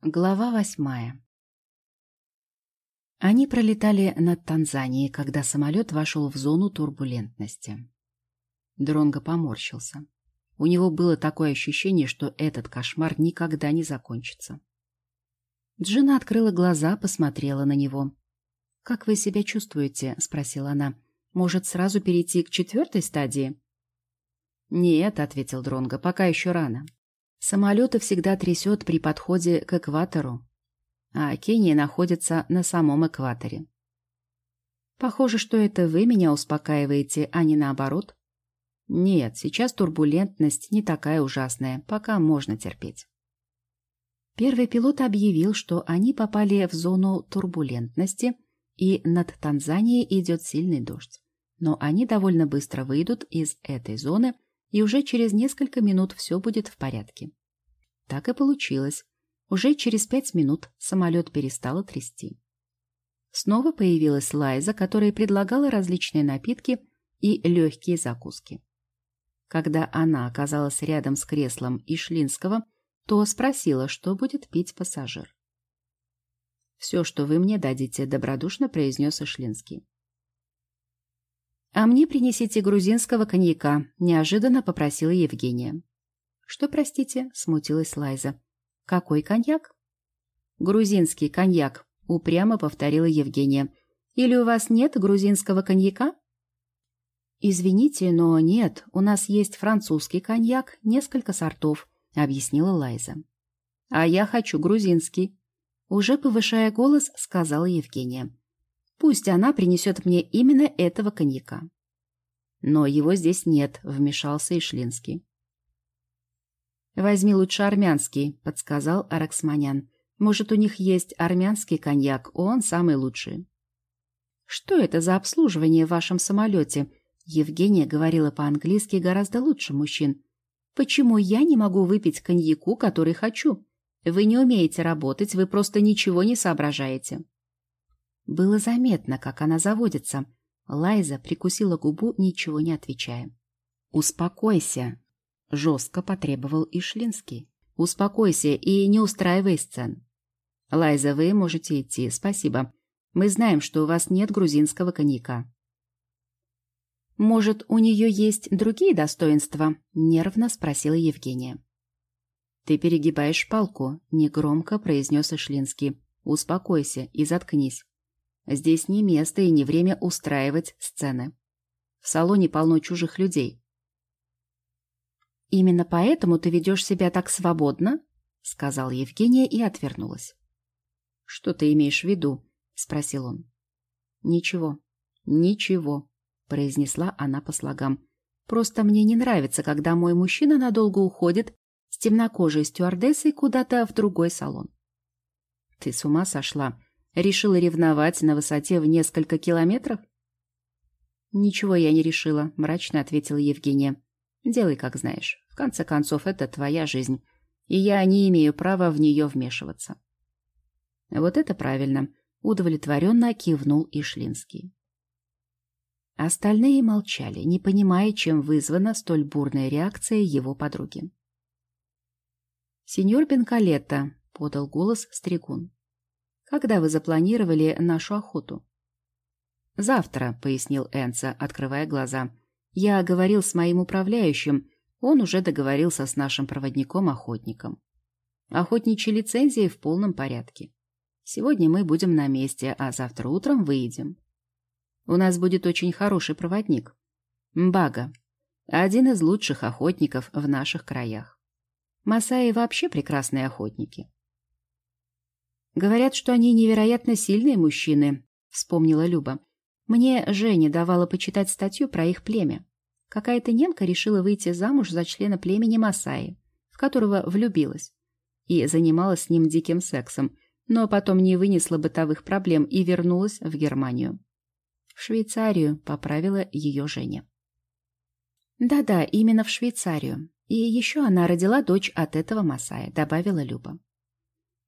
Глава восьмая Они пролетали над Танзанией, когда самолет вошел в зону турбулентности. Дронго поморщился. У него было такое ощущение, что этот кошмар никогда не закончится. Джина открыла глаза, посмотрела на него. «Как вы себя чувствуете?» — спросила она. «Может, сразу перейти к четвертой стадии?» «Нет», — ответил Дронго, — «пока еще рано. Самолеты всегда трясет при подходе к экватору, а Кения находится на самом экваторе. Похоже, что это вы меня успокаиваете, а не наоборот. Нет, сейчас турбулентность не такая ужасная, пока можно терпеть. Первый пилот объявил, что они попали в зону турбулентности, и над Танзанией идет сильный дождь. Но они довольно быстро выйдут из этой зоны – и уже через несколько минут все будет в порядке. Так и получилось. Уже через пять минут самолет перестал трясти. Снова появилась Лайза, которая предлагала различные напитки и легкие закуски. Когда она оказалась рядом с креслом Ишлинского, то спросила, что будет пить пассажир. «Все, что вы мне дадите», — добродушно произнес Ишлинский. «А мне принесите грузинского коньяка», — неожиданно попросила Евгения. «Что, простите?» — смутилась Лайза. «Какой коньяк?» «Грузинский коньяк», — упрямо повторила Евгения. «Или у вас нет грузинского коньяка?» «Извините, но нет, у нас есть французский коньяк, несколько сортов», — объяснила Лайза. «А я хочу грузинский», — уже повышая голос, сказала Евгения. Пусть она принесет мне именно этого коньяка. Но его здесь нет, вмешался Ишлинский. «Возьми лучше армянский», — подсказал Араксманян. «Может, у них есть армянский коньяк, он самый лучший». «Что это за обслуживание в вашем самолете?» Евгения говорила по-английски гораздо лучше мужчин. «Почему я не могу выпить коньяку, который хочу? Вы не умеете работать, вы просто ничего не соображаете». Было заметно, как она заводится. Лайза прикусила губу, ничего не отвечая. «Успокойся!» — жестко потребовал Ишлинский. «Успокойся и не устраивай сцен. Лайза, вы можете идти, спасибо. Мы знаем, что у вас нет грузинского коньяка». «Может, у нее есть другие достоинства?» — нервно спросила Евгения. «Ты перегибаешь палку», — негромко произнес Ишлинский. «Успокойся и заткнись. Здесь не место и не время устраивать сцены. В салоне полно чужих людей. «Именно поэтому ты ведешь себя так свободно?» — сказал Евгения и отвернулась. «Что ты имеешь в виду?» — спросил он. «Ничего, ничего», — произнесла она по слогам. «Просто мне не нравится, когда мой мужчина надолго уходит с темнокожей стюардессой куда-то в другой салон». «Ты с ума сошла?» Решила ревновать на высоте в несколько километров? «Ничего я не решила», — мрачно ответила Евгения. «Делай, как знаешь. В конце концов, это твоя жизнь, и я не имею права в нее вмешиваться». «Вот это правильно», — удовлетворенно кивнул Ишлинский. Остальные молчали, не понимая, чем вызвана столь бурная реакция его подруги. «Сеньор Бенкалетто», — подал голос Стригун. Когда вы запланировали нашу охоту? Завтра, пояснил Энца, открывая глаза. Я говорил с моим управляющим. Он уже договорился с нашим проводником-охотником. Охотничьи лицензии в полном порядке. Сегодня мы будем на месте, а завтра утром выйдем. У нас будет очень хороший проводник. Мбага. Один из лучших охотников в наших краях. Масаи вообще прекрасные охотники. Говорят, что они невероятно сильные мужчины, вспомнила Люба. Мне Женя давала почитать статью про их племя. Какая-то немка решила выйти замуж за члена племени Масаи, в которого влюбилась, и занималась с ним диким сексом, но потом не вынесла бытовых проблем и вернулась в Германию. В Швейцарию поправила ее Женя. Да-да, именно в Швейцарию. И еще она родила дочь от этого Масая, добавила Люба.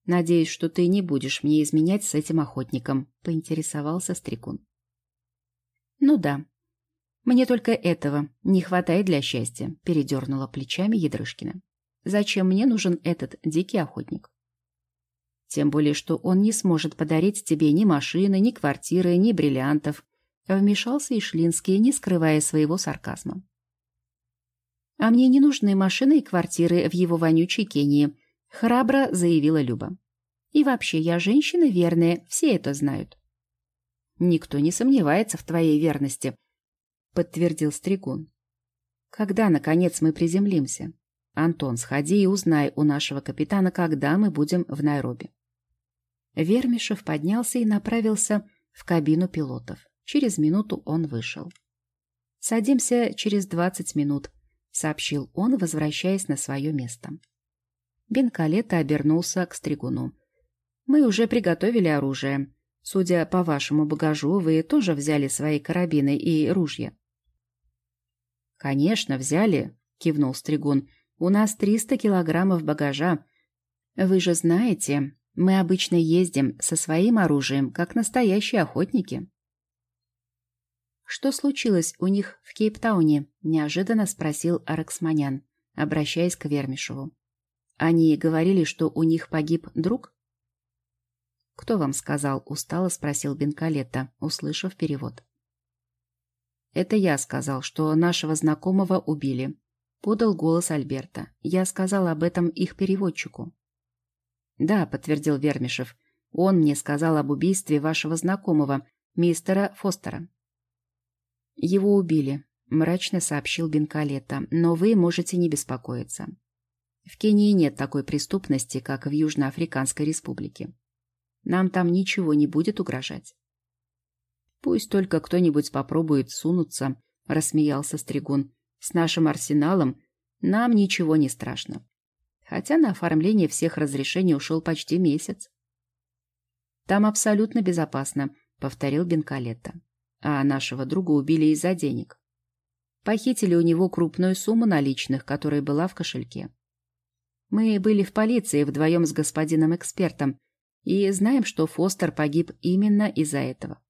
«Надеюсь, что ты не будешь мне изменять с этим охотником», — поинтересовался Стрекун. «Ну да. Мне только этого не хватает для счастья», — передернула плечами Ядрышкина. «Зачем мне нужен этот дикий охотник?» Тем более, что он не сможет подарить тебе ни машины, ни квартиры, ни бриллиантов. Вмешался Ишлинский, не скрывая своего сарказма. «А мне не нужны машины и квартиры в его вонючей Кении», — храбро заявила Люба. «И вообще, я женщина верная, все это знают». «Никто не сомневается в твоей верности», — подтвердил Стригун. «Когда, наконец, мы приземлимся? Антон, сходи и узнай у нашего капитана, когда мы будем в Найроби». Вермишев поднялся и направился в кабину пилотов. Через минуту он вышел. «Садимся через двадцать минут», — сообщил он, возвращаясь на свое место. Бенкалета обернулся к стригуну. «Мы уже приготовили оружие. Судя по вашему багажу, вы тоже взяли свои карабины и ружья». «Конечно, взяли», — кивнул стригун. «У нас триста килограммов багажа. Вы же знаете, мы обычно ездим со своим оружием, как настоящие охотники». «Что случилось у них в Кейптауне?» — неожиданно спросил Араксманян, обращаясь к Вермишеву. «Они говорили, что у них погиб друг?» «Кто вам сказал?» — устало спросил Бенкалетта, услышав перевод. «Это я сказал, что нашего знакомого убили», — подал голос Альберта. «Я сказал об этом их переводчику». «Да», — подтвердил Вермишев. «Он мне сказал об убийстве вашего знакомого, мистера Фостера». «Его убили», — мрачно сообщил Бенкалетта, «но вы можете не беспокоиться. В Кении нет такой преступности, как в Южноафриканской республике. Нам там ничего не будет угрожать». «Пусть только кто-нибудь попробует сунуться», — рассмеялся Стригун. «С нашим арсеналом нам ничего не страшно. Хотя на оформление всех разрешений ушел почти месяц». «Там абсолютно безопасно», — повторил Бенкалетта а нашего друга убили из-за денег. Похитили у него крупную сумму наличных, которая была в кошельке. Мы были в полиции вдвоем с господином экспертом и знаем, что Фостер погиб именно из-за этого.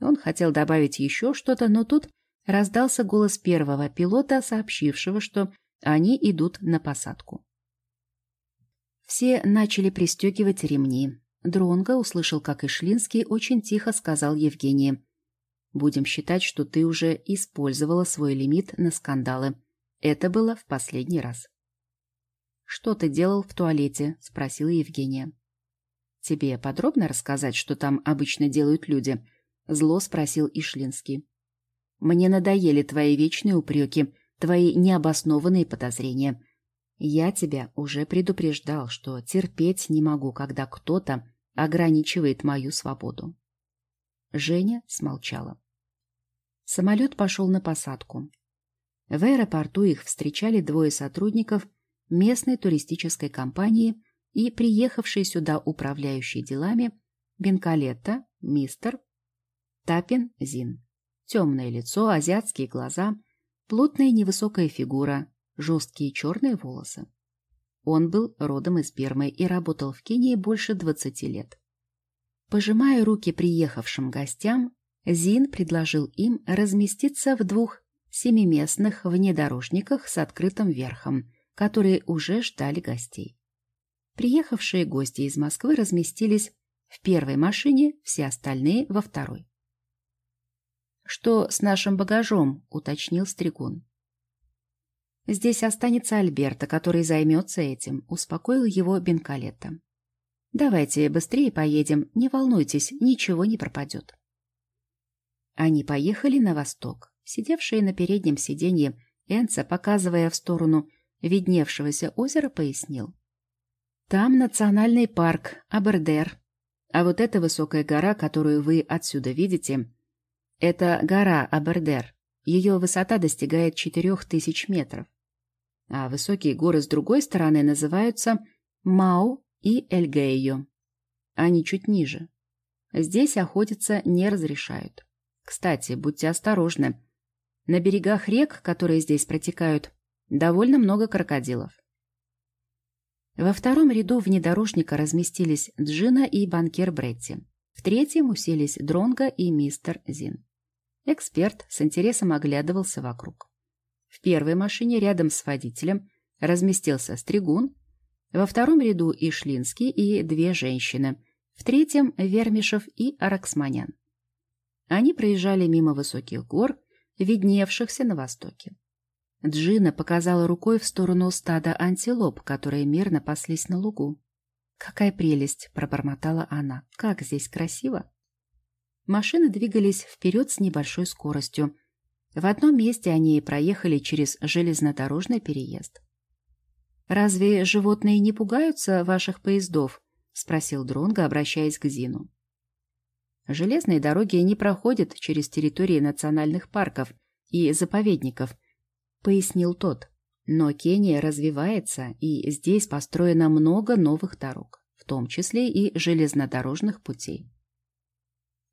Он хотел добавить еще что-то, но тут раздался голос первого пилота, сообщившего, что они идут на посадку. Все начали пристегивать ремни. Дронго услышал, как Ишлинский очень тихо сказал Евгении. Будем считать, что ты уже использовала свой лимит на скандалы. Это было в последний раз. «Что ты делал в туалете?» – спросила Евгения. «Тебе подробно рассказать, что там обычно делают люди?» – зло спросил Ишлинский. «Мне надоели твои вечные упреки, твои необоснованные подозрения. Я тебя уже предупреждал, что терпеть не могу, когда кто-то ограничивает мою свободу». Женя смолчала. Самолет пошел на посадку. В аэропорту их встречали двое сотрудников местной туристической компании и приехавший сюда управляющий делами Бенкалетта, мистер Тапин Зин. Темное лицо, азиатские глаза, плотная невысокая фигура, жесткие черные волосы. Он был родом из Пермы и работал в Кении больше двадцати лет. Пожимая руки приехавшим гостям, Зин предложил им разместиться в двух семиместных внедорожниках с открытым верхом, которые уже ждали гостей. Приехавшие гости из Москвы разместились в первой машине, все остальные — во второй. «Что с нашим багажом?» — уточнил Стригун. «Здесь останется Альберта, который займется этим», — успокоил его Бенкалетто. «Давайте быстрее поедем, не волнуйтесь, ничего не пропадет». Они поехали на восток. Сидевший на переднем сиденье Энца, показывая в сторону видневшегося озера, пояснил. «Там национальный парк Абердер. А вот эта высокая гора, которую вы отсюда видите, это гора Абердер. Ее высота достигает четырех тысяч метров. А высокие горы с другой стороны называются Мау и Эльгейо. Они чуть ниже. Здесь охотиться не разрешают. Кстати, будьте осторожны. На берегах рек, которые здесь протекают, довольно много крокодилов. Во втором ряду внедорожника разместились Джина и банкир Бретти. В третьем уселись Дронго и мистер Зин. Эксперт с интересом оглядывался вокруг. В первой машине рядом с водителем разместился Стригун, Во втором ряду Ишлинский и две женщины. В третьем — Вермишев и Араксманян. Они проезжали мимо высоких гор, видневшихся на востоке. Джина показала рукой в сторону стада антилоп, которые мирно паслись на лугу. «Какая прелесть!» — пробормотала она. «Как здесь красиво!» Машины двигались вперед с небольшой скоростью. В одном месте они проехали через железнодорожный переезд. «Разве животные не пугаются ваших поездов?» — спросил Дронго, обращаясь к Зину. «Железные дороги не проходят через территории национальных парков и заповедников», — пояснил тот. «Но Кения развивается, и здесь построено много новых дорог, в том числе и железнодорожных путей».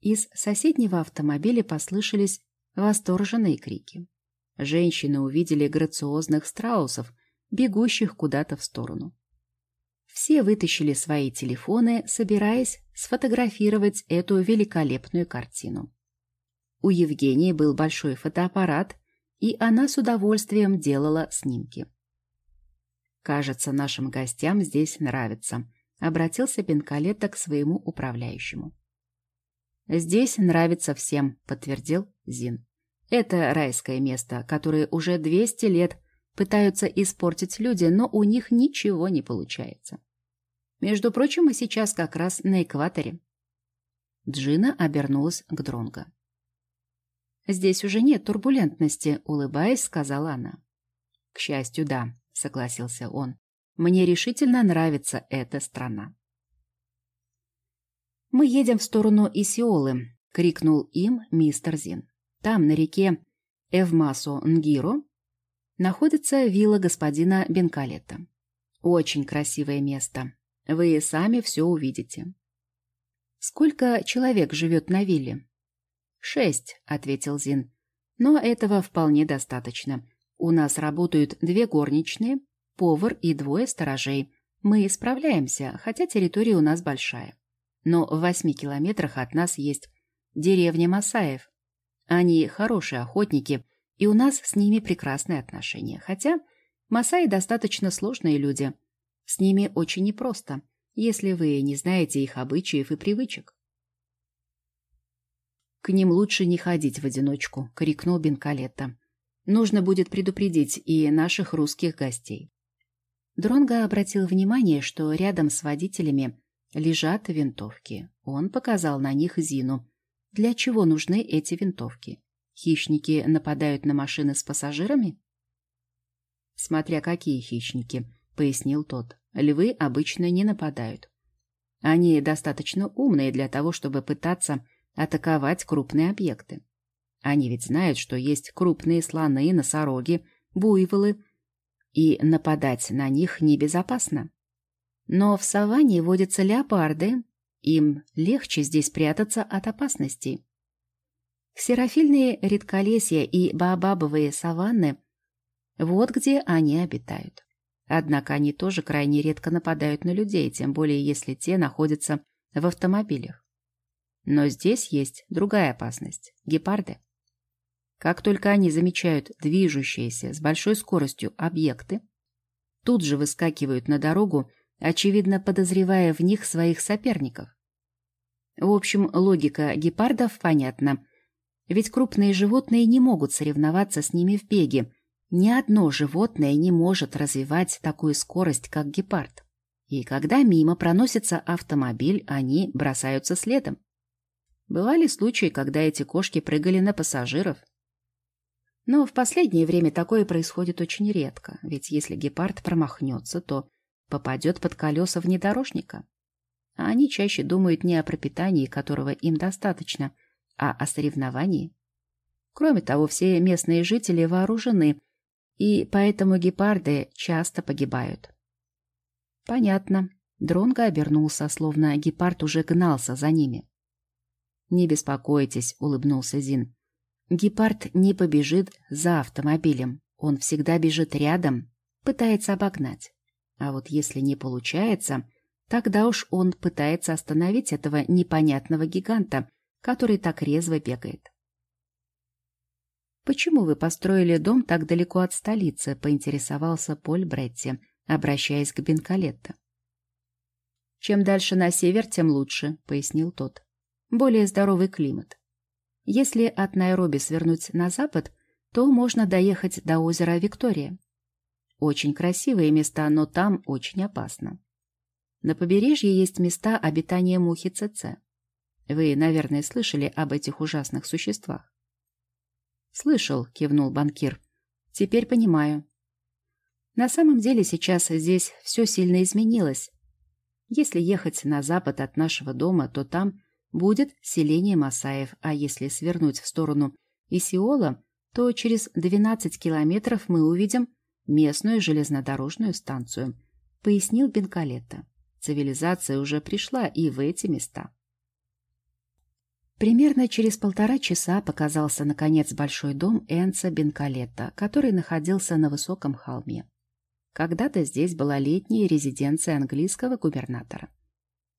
Из соседнего автомобиля послышались восторженные крики. Женщины увидели грациозных страусов, бегущих куда-то в сторону. Все вытащили свои телефоны, собираясь сфотографировать эту великолепную картину. У Евгении был большой фотоаппарат, и она с удовольствием делала снимки. «Кажется, нашим гостям здесь нравится», — обратился Бенкалетто к своему управляющему. «Здесь нравится всем», — подтвердил Зин. «Это райское место, которое уже 200 лет пытаются испортить люди, но у них ничего не получается. Между прочим, мы сейчас как раз на экваторе». Джина обернулась к Дронго. «Здесь уже нет турбулентности», — улыбаясь, сказала она. «К счастью, да», — согласился он. «Мне решительно нравится эта страна». «Мы едем в сторону Исиолы», — крикнул им мистер Зин. «Там, на реке Эвмасо-Нгиро, находится вилла господина Бенкалета. Очень красивое место. Вы сами все увидите». «Сколько человек живет на вилле?» «Шесть», — ответил Зин. «Но этого вполне достаточно. У нас работают две горничные, повар и двое сторожей. Мы справляемся, хотя территория у нас большая. Но в восьми километрах от нас есть деревня Масаев. Они хорошие охотники, и у нас с ними прекрасные отношения. Хотя Масаи достаточно сложные люди. С ними очень непросто, если вы не знаете их обычаев и привычек. «К ним лучше не ходить в одиночку», — крикнул Бенкалетто. «Нужно будет предупредить и наших русских гостей». Дронго обратил внимание, что рядом с водителями Лежат винтовки. Он показал на них Зину. Для чего нужны эти винтовки? Хищники нападают на машины с пассажирами? Смотря какие хищники, пояснил тот. Львы обычно не нападают. Они достаточно умные для того, чтобы пытаться атаковать крупные объекты. Они ведь знают, что есть крупные слоны, носороги, буйволы, и нападать на них небезопасно. Но в саванне водятся леопарды, им легче здесь прятаться от опасностей. Ксерофильные редколесья и баобабовые саванны – вот где они обитают. Однако они тоже крайне редко нападают на людей, тем более если те находятся в автомобилях. Но здесь есть другая опасность – гепарды. Как только они замечают движущиеся с большой скоростью объекты, тут же выскакивают на дорогу очевидно подозревая в них своих соперников. В общем, логика гепардов понятна. Ведь крупные животные не могут соревноваться с ними в беге. Ни одно животное не может развивать такую скорость, как гепард. И когда мимо проносится автомобиль, они бросаются следом. Бывали случаи, когда эти кошки прыгали на пассажиров. Но в последнее время такое происходит очень редко, ведь если гепард промахнется, то попадет под колеса внедорожника. А они чаще думают не о пропитании, которого им достаточно, а о соревновании. Кроме того, все местные жители вооружены, и поэтому гепарды часто погибают. Понятно. Дронго обернулся, словно гепард уже гнался за ними. «Не беспокойтесь», — улыбнулся Зин. «Гепард не побежит за автомобилем. Он всегда бежит рядом, пытается обогнать. А вот если не получается, тогда уж он пытается остановить этого непонятного гиганта, который так резво бегает. «Почему вы построили дом так далеко от столицы?» — поинтересовался Поль Бретти, обращаясь к Бенкалетто. «Чем дальше на север, тем лучше», — пояснил тот. «Более здоровый климат. Если от Найроби свернуть на запад, то можно доехать до озера Виктория. Очень красивые места, но там очень опасно. На побережье есть места обитания мухи ЦЦ. Вы, наверное, слышали об этих ужасных существах. «Слышал», — кивнул банкир. «Теперь понимаю. На самом деле сейчас здесь все сильно изменилось. Если ехать на запад от нашего дома, то там будет селение Масаев, а если свернуть в сторону Исиола, то через 12 километров мы увидим местную железнодорожную станцию, пояснил Бенкалетто. Цивилизация уже пришла и в эти места. Примерно через полтора часа показался, наконец, большой дом Энца Бенкалетта, который находился на высоком холме. Когда-то здесь была летняя резиденция английского губернатора.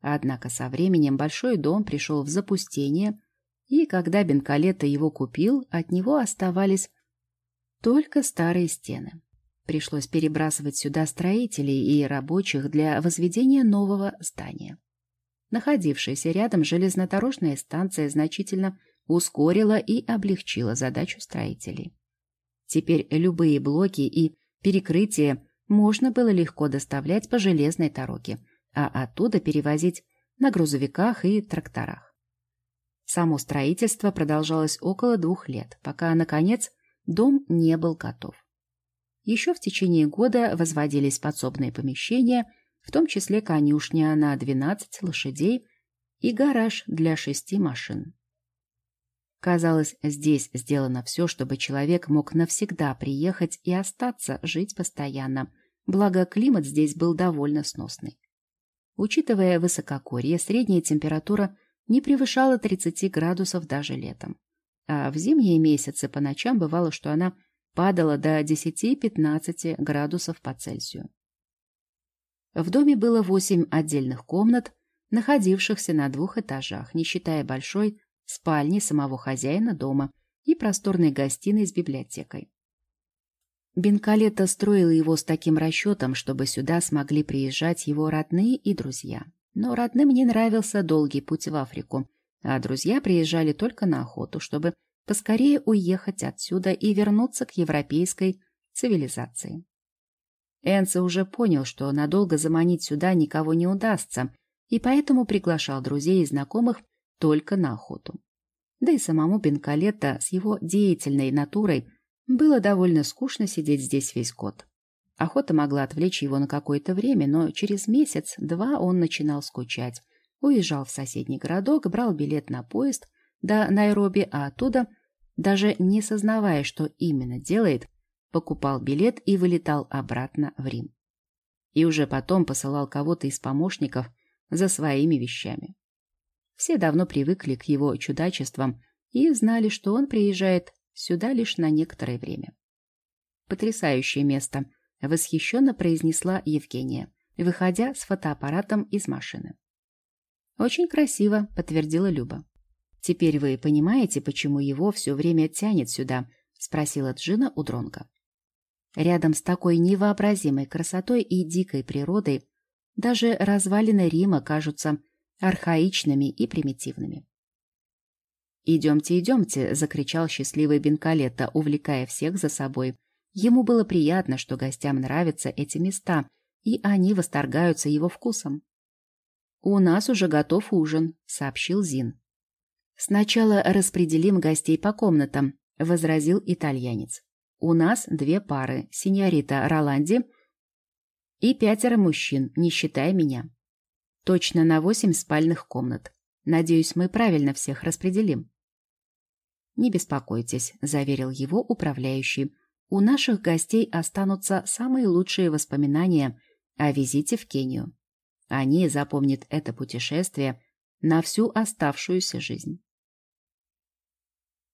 Однако со временем большой дом пришел в запустение, и когда Бенкалетто его купил, от него оставались только старые стены. Пришлось перебрасывать сюда строителей и рабочих для возведения нового здания. Находившаяся рядом железнодорожная станция значительно ускорила и облегчила задачу строителей. Теперь любые блоки и перекрытия можно было легко доставлять по железной дороге, а оттуда перевозить на грузовиках и тракторах. Само строительство продолжалось около двух лет, пока, наконец, дом не был готов. Еще в течение года возводились подсобные помещения, в том числе конюшня на 12 лошадей и гараж для шести машин. Казалось, здесь сделано все, чтобы человек мог навсегда приехать и остаться жить постоянно, благо климат здесь был довольно сносный. Учитывая высокогорье, средняя температура не превышала 30 градусов даже летом. А в зимние месяцы по ночам бывало, что она падала до 10-15 градусов по Цельсию. В доме было восемь отдельных комнат, находившихся на двух этажах, не считая большой спальни самого хозяина дома и просторной гостиной с библиотекой. Бенкалета строил его с таким расчетом, чтобы сюда смогли приезжать его родные и друзья. Но родным не нравился долгий путь в Африку, а друзья приезжали только на охоту, чтобы поскорее уехать отсюда и вернуться к европейской цивилизации. Энце уже понял, что надолго заманить сюда никого не удастся, и поэтому приглашал друзей и знакомых только на охоту. Да и самому Бенкалетто с его деятельной натурой было довольно скучно сидеть здесь весь год. Охота могла отвлечь его на какое-то время, но через месяц-два он начинал скучать. Уезжал в соседний городок, брал билет на поезд до Найроби, а оттуда, даже не сознавая, что именно делает, покупал билет и вылетал обратно в Рим. И уже потом посылал кого-то из помощников за своими вещами. Все давно привыкли к его чудачествам и знали, что он приезжает сюда лишь на некоторое время. Потрясающее место, восхищенно произнесла Евгения, выходя с фотоаппаратом из машины. Очень красиво, подтвердила Люба. Теперь вы понимаете, почему его все время тянет сюда? спросила Джина у Дронга. Рядом с такой невообразимой красотой и дикой природой даже развалины Рима кажутся архаичными и примитивными. «Идемте, идемте!» — закричал счастливый Бенкалетто, увлекая всех за собой. Ему было приятно, что гостям нравятся эти места, и они восторгаются его вкусом. «У нас уже готов ужин», — сообщил Зин. «Сначала распределим гостей по комнатам», — возразил итальянец. «У нас две пары, синьорита Роланди и пятеро мужчин, не считая меня. Точно на восемь спальных комнат. Надеюсь, мы правильно всех распределим». «Не беспокойтесь», — заверил его управляющий. «У наших гостей останутся самые лучшие воспоминания о визите в Кению. Они запомнят это путешествие на всю оставшуюся жизнь».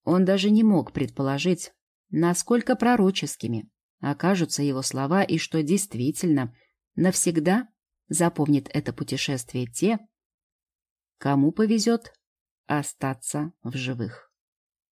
Он даже не мог предположить, насколько пророческими окажутся его слова и что действительно навсегда запомнит это путешествие те, кому повезет остаться в живых.